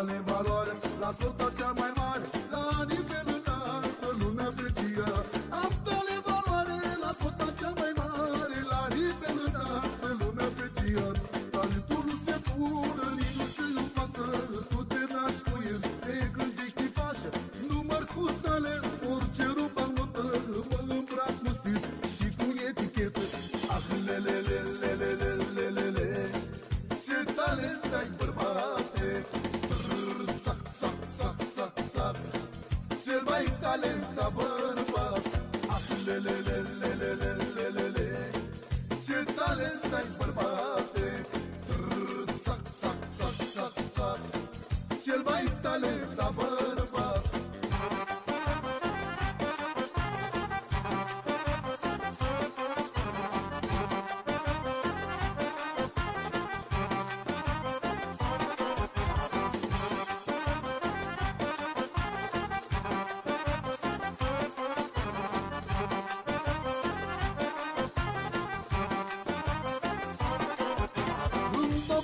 tale valoare La tota cea mai Cel mai talentat bărbat Ah, lele, lele, lele,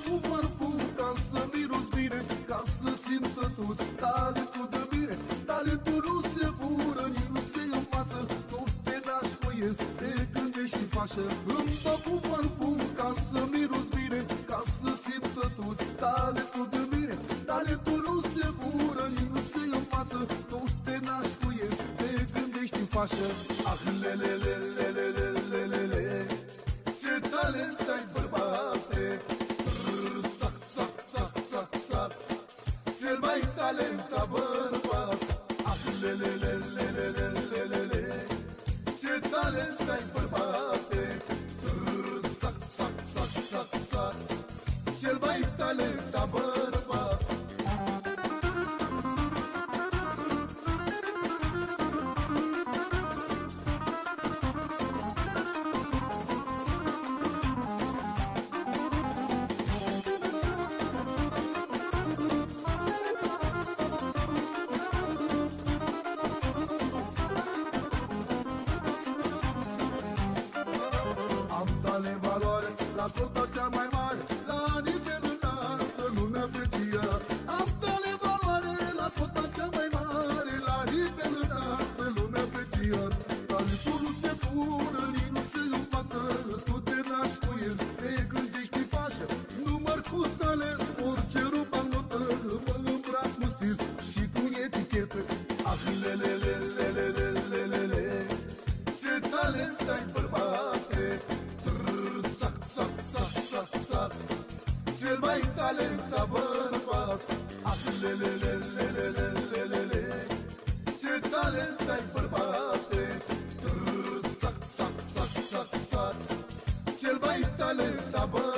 cu parfum ca să miros bine Ca să simtă tot talentul de mine. Talentul nu se fură, nici nu se învață Tu te naști cu el, te gândești și fașă. Îmi dau cu parfum ca să miros bine Ca să simtă tot talentul de mine. Talentul nu se fură, nici nu se învață Tu te naști cu el, te gândești și fașă. Ah, lele, lele, lele, lele, lele ce talent ai bărbate Cel mai talentat bărbat Ah, lele, lele, lele, lele, lele Ce talent ai bărbate valoare la tota cea mai mare La nivel talenta bărbas Alelelelelelelelele ah, Ce talent ai bărbate. Trrr, sac, sac, sac, sac, sac Cel mai talenta bărbas